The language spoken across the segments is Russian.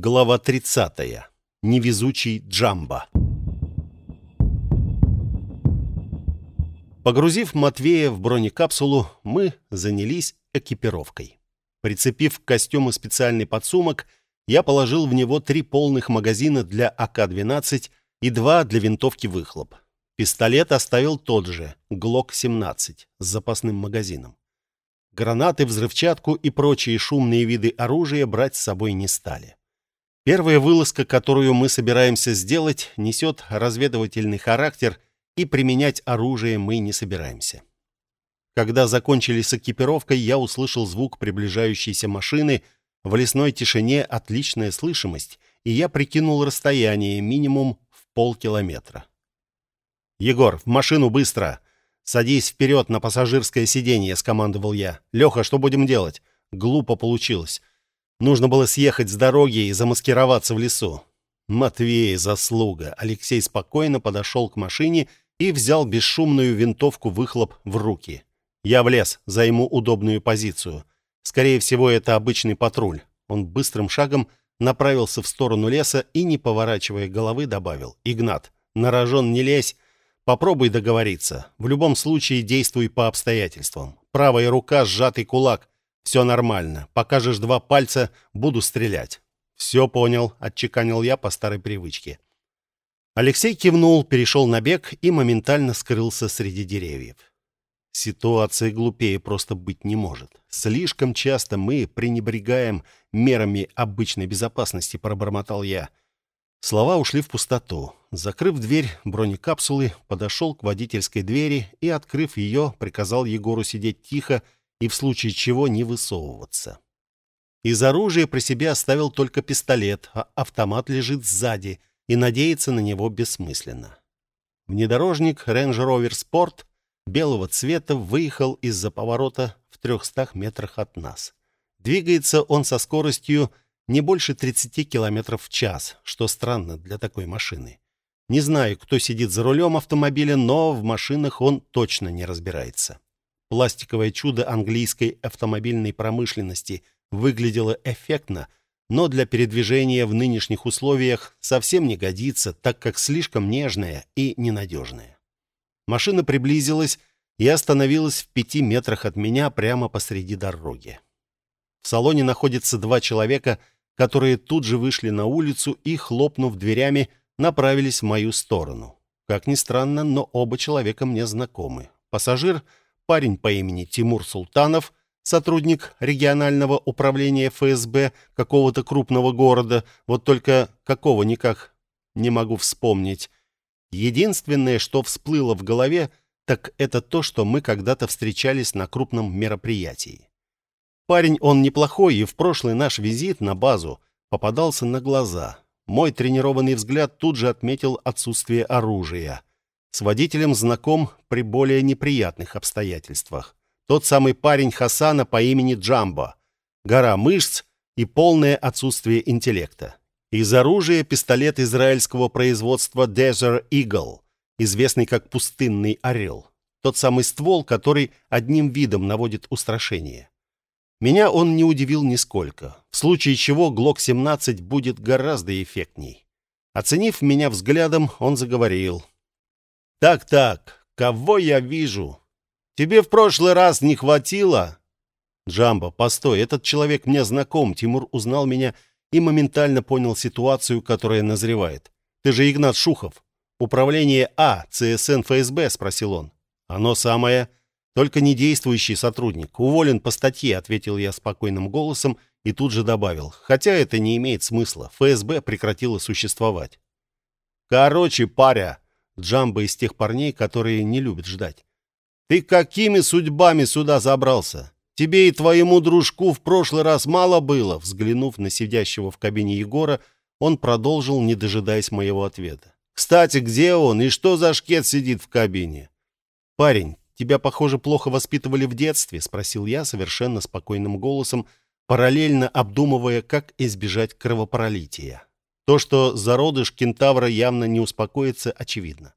Глава 30. Невезучий Джамба. Погрузив Матвея в бронекапсулу, мы занялись экипировкой. Прицепив к костюму специальный подсумок, я положил в него три полных магазина для АК-12 и два для винтовки «Выхлоп». Пистолет оставил тот же, ГЛОК-17, с запасным магазином. Гранаты, взрывчатку и прочие шумные виды оружия брать с собой не стали. Первая вылазка, которую мы собираемся сделать, несет разведывательный характер, и применять оружие мы не собираемся. Когда закончили с экипировкой, я услышал звук приближающейся машины. В лесной тишине отличная слышимость, и я прикинул расстояние минимум в полкилометра. «Егор, в машину быстро! Садись вперед на пассажирское сиденье», — скомандовал я. «Леха, что будем делать?» Глупо получилось. Нужно было съехать с дороги и замаскироваться в лесу. Матвей, заслуга. Алексей спокойно подошел к машине и взял бесшумную винтовку выхлоп в руки. Я влез, займу удобную позицию. Скорее всего, это обычный патруль. Он быстрым шагом направился в сторону леса и, не поворачивая головы, добавил. «Игнат, на рожон не лезь. Попробуй договориться. В любом случае действуй по обстоятельствам. Правая рука, сжатый кулак. Все нормально. Покажешь два пальца, буду стрелять. Все понял, отчеканил я по старой привычке. Алексей кивнул, перешел на бег и моментально скрылся среди деревьев. Ситуация глупее просто быть не может. Слишком часто мы пренебрегаем мерами обычной безопасности, пробормотал я. Слова ушли в пустоту. Закрыв дверь бронекапсулы, подошел к водительской двери и, открыв ее, приказал Егору сидеть тихо и в случае чего не высовываться. Из оружия при себе оставил только пистолет, а автомат лежит сзади, и надеяться на него бессмысленно. Внедорожник Range Rover Sport белого цвета выехал из-за поворота в 300 метрах от нас. Двигается он со скоростью не больше 30 км в час, что странно для такой машины. Не знаю, кто сидит за рулем автомобиля, но в машинах он точно не разбирается. Пластиковое чудо английской автомобильной промышленности выглядело эффектно, но для передвижения в нынешних условиях совсем не годится, так как слишком нежное и ненадежное. Машина приблизилась и остановилась в пяти метрах от меня прямо посреди дороги. В салоне находятся два человека, которые тут же вышли на улицу и, хлопнув дверями, направились в мою сторону. Как ни странно, но оба человека мне знакомы. Пассажир — парень по имени Тимур Султанов, сотрудник регионального управления ФСБ какого-то крупного города, вот только какого никак не могу вспомнить. Единственное, что всплыло в голове, так это то, что мы когда-то встречались на крупном мероприятии. Парень он неплохой, и в прошлый наш визит на базу попадался на глаза. Мой тренированный взгляд тут же отметил отсутствие оружия. С водителем знаком при более неприятных обстоятельствах. Тот самый парень Хасана по имени Джамбо. Гора мышц и полное отсутствие интеллекта. Из оружия пистолет израильского производства Desert Eagle, известный как пустынный орел. Тот самый ствол, который одним видом наводит устрашение. Меня он не удивил нисколько, в случае чего ГЛОК-17 будет гораздо эффектней. Оценив меня взглядом, он заговорил. Так-так, кого я вижу? Тебе в прошлый раз не хватило? Джамбо, постой, этот человек мне знаком. Тимур узнал меня и моментально понял ситуацию, которая назревает. Ты же Игнат Шухов. Управление А, ЦСН ФСБ, спросил он. Оно самое, только не действующий сотрудник. Уволен по статье, ответил я спокойным голосом и тут же добавил. Хотя это не имеет смысла. ФСБ прекратило существовать. Короче, паря, Джамбо из тех парней, которые не любят ждать. «Ты какими судьбами сюда забрался? Тебе и твоему дружку в прошлый раз мало было?» Взглянув на сидящего в кабине Егора, он продолжил, не дожидаясь моего ответа. «Кстати, где он и что за шкет сидит в кабине?» «Парень, тебя, похоже, плохо воспитывали в детстве?» — спросил я совершенно спокойным голосом, параллельно обдумывая, как избежать кровопролития. То, что зародыш кентавра явно не успокоится, очевидно.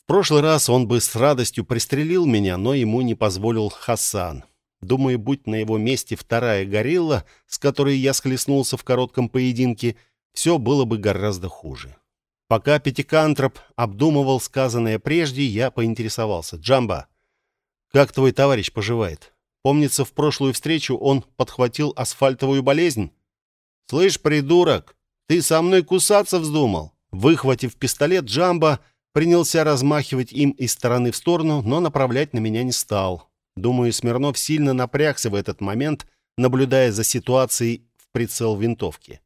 В прошлый раз он бы с радостью пристрелил меня, но ему не позволил Хасан. Думаю, будь на его месте вторая горилла, с которой я схлестнулся в коротком поединке, все было бы гораздо хуже. Пока Пятикантроп обдумывал сказанное прежде, я поинтересовался. «Джамба, как твой товарищ поживает? Помнится, в прошлую встречу он подхватил асфальтовую болезнь?» «Слышь, придурок, ты со мной кусаться вздумал?» Выхватив пистолет, Джамба принялся размахивать им из стороны в сторону, но направлять на меня не стал. Думаю, Смирнов сильно напрягся в этот момент, наблюдая за ситуацией в прицел винтовки.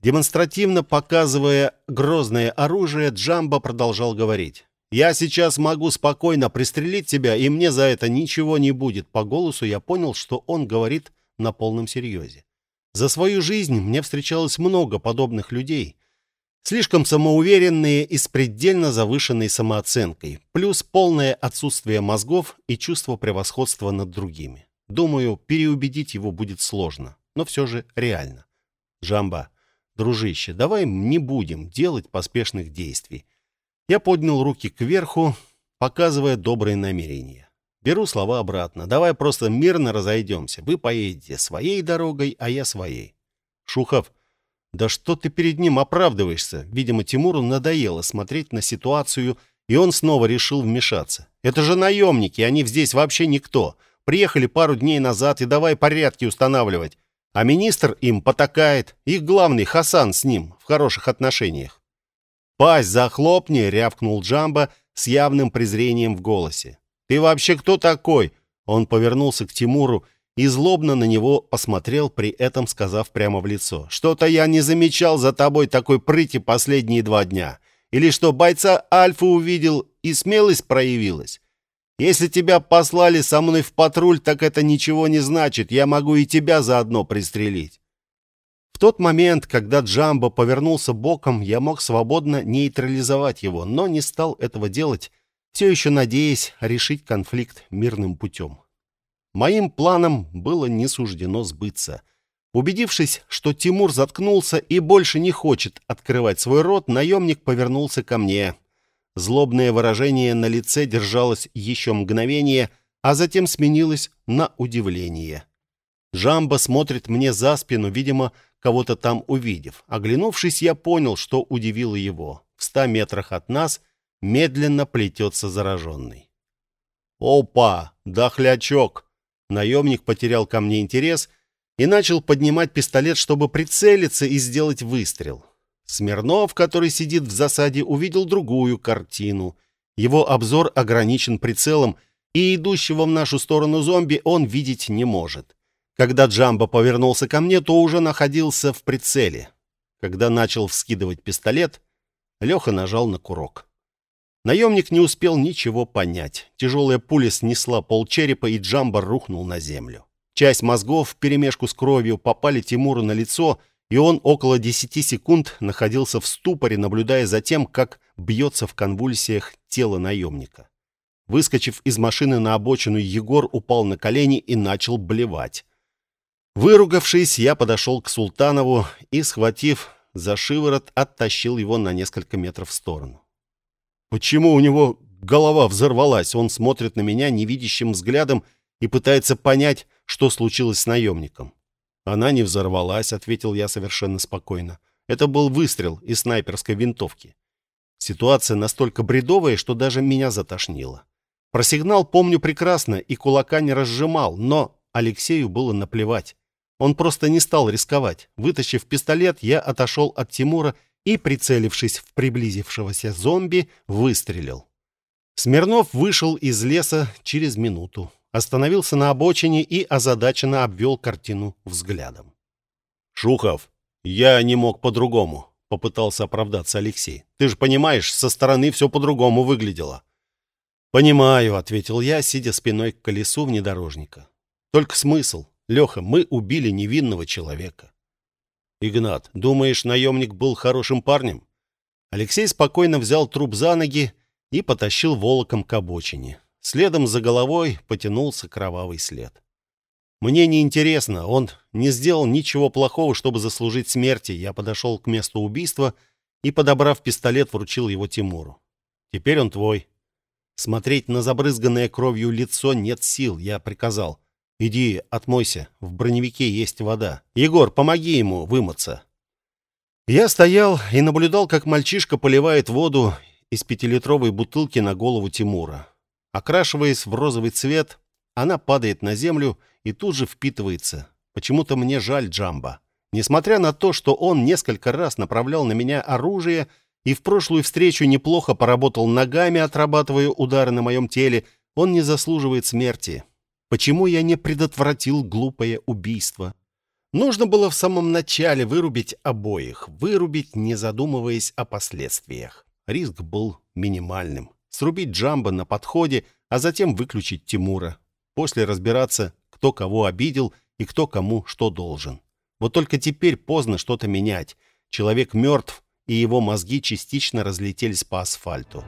Демонстративно показывая грозное оружие, Джамба продолжал говорить. «Я сейчас могу спокойно пристрелить тебя, и мне за это ничего не будет». По голосу я понял, что он говорит на полном серьезе. За свою жизнь мне встречалось много подобных людей. Слишком самоуверенные и с предельно завышенной самооценкой, плюс полное отсутствие мозгов и чувство превосходства над другими. Думаю, переубедить его будет сложно, но все же реально. Джамба, Дружище, давай не будем делать поспешных действий. Я поднял руки кверху, показывая добрые намерения. Беру слова обратно. Давай просто мирно разойдемся. Вы поедете своей дорогой, а я своей. Шухов, да что ты перед ним оправдываешься? Видимо, Тимуру надоело смотреть на ситуацию, и он снова решил вмешаться. Это же наемники, они здесь вообще никто. Приехали пару дней назад и давай порядки устанавливать. А министр им потакает, их главный Хасан с ним в хороших отношениях. «Пасть захлопни!» — рявкнул Джамба с явным презрением в голосе. «Ты вообще кто такой?» Он повернулся к Тимуру и злобно на него посмотрел, при этом сказав прямо в лицо. «Что-то я не замечал за тобой такой прыти последние два дня. Или что, бойца Альфа увидел и смелость проявилась? Если тебя послали со мной в патруль, так это ничего не значит. Я могу и тебя заодно пристрелить. В тот момент, когда Джамбо повернулся боком, я мог свободно нейтрализовать его, но не стал этого делать, все еще надеясь решить конфликт мирным путем. Моим планам было не суждено сбыться. Убедившись, что Тимур заткнулся и больше не хочет открывать свой рот, наемник повернулся ко мне — Злобное выражение на лице держалось еще мгновение, а затем сменилось на удивление. Жамба смотрит мне за спину, видимо, кого-то там увидев. Оглянувшись, я понял, что удивило его. В ста метрах от нас медленно плетется зараженный. «Опа! Дохлячок!» Наемник потерял ко мне интерес и начал поднимать пистолет, чтобы прицелиться и сделать выстрел. Смирнов, который сидит в засаде, увидел другую картину. Его обзор ограничен прицелом, и идущего в нашу сторону зомби он видеть не может. Когда Джамбо повернулся ко мне, то уже находился в прицеле. Когда начал вскидывать пистолет, Леха нажал на курок. Наемник не успел ничего понять. Тяжелая пуля снесла полчерепа, и Джамбо рухнул на землю. Часть мозгов вперемешку с кровью попали Тимуру на лицо, и он около 10 секунд находился в ступоре, наблюдая за тем, как бьется в конвульсиях тело наемника. Выскочив из машины на обочину, Егор упал на колени и начал блевать. Выругавшись, я подошел к Султанову и, схватив за шиворот, оттащил его на несколько метров в сторону. «Почему у него голова взорвалась?» Он смотрит на меня невидящим взглядом и пытается понять, что случилось с наемником. «Она не взорвалась», — ответил я совершенно спокойно. «Это был выстрел из снайперской винтовки». Ситуация настолько бредовая, что даже меня затошнило. Про сигнал помню прекрасно и кулака не разжимал, но Алексею было наплевать. Он просто не стал рисковать. Вытащив пистолет, я отошел от Тимура и, прицелившись в приблизившегося зомби, выстрелил. Смирнов вышел из леса через минуту остановился на обочине и озадаченно обвел картину взглядом. «Шухов, я не мог по-другому», — попытался оправдаться Алексей. «Ты же понимаешь, со стороны все по-другому выглядело». «Понимаю», — ответил я, сидя спиной к колесу внедорожника. «Только смысл. Леха, мы убили невинного человека». «Игнат, думаешь, наемник был хорошим парнем?» Алексей спокойно взял труп за ноги и потащил волоком к обочине. Следом за головой потянулся кровавый след. Мне не интересно, он не сделал ничего плохого, чтобы заслужить смерти. Я подошел к месту убийства и, подобрав пистолет, вручил его Тимуру. Теперь он твой. Смотреть на забрызганное кровью лицо нет сил, я приказал. Иди, отмойся, в броневике есть вода. Егор, помоги ему вымыться. Я стоял и наблюдал, как мальчишка поливает воду из пятилитровой бутылки на голову Тимура. Окрашиваясь в розовый цвет, она падает на землю и тут же впитывается. Почему-то мне жаль Джамба. Несмотря на то, что он несколько раз направлял на меня оружие и в прошлую встречу неплохо поработал ногами, отрабатывая удары на моем теле, он не заслуживает смерти. Почему я не предотвратил глупое убийство? Нужно было в самом начале вырубить обоих, вырубить, не задумываясь о последствиях. Риск был минимальным. Срубить Джамба на подходе, а затем выключить Тимура. После разбираться, кто кого обидел и кто кому что должен. Вот только теперь поздно что-то менять. Человек мертв, и его мозги частично разлетелись по асфальту.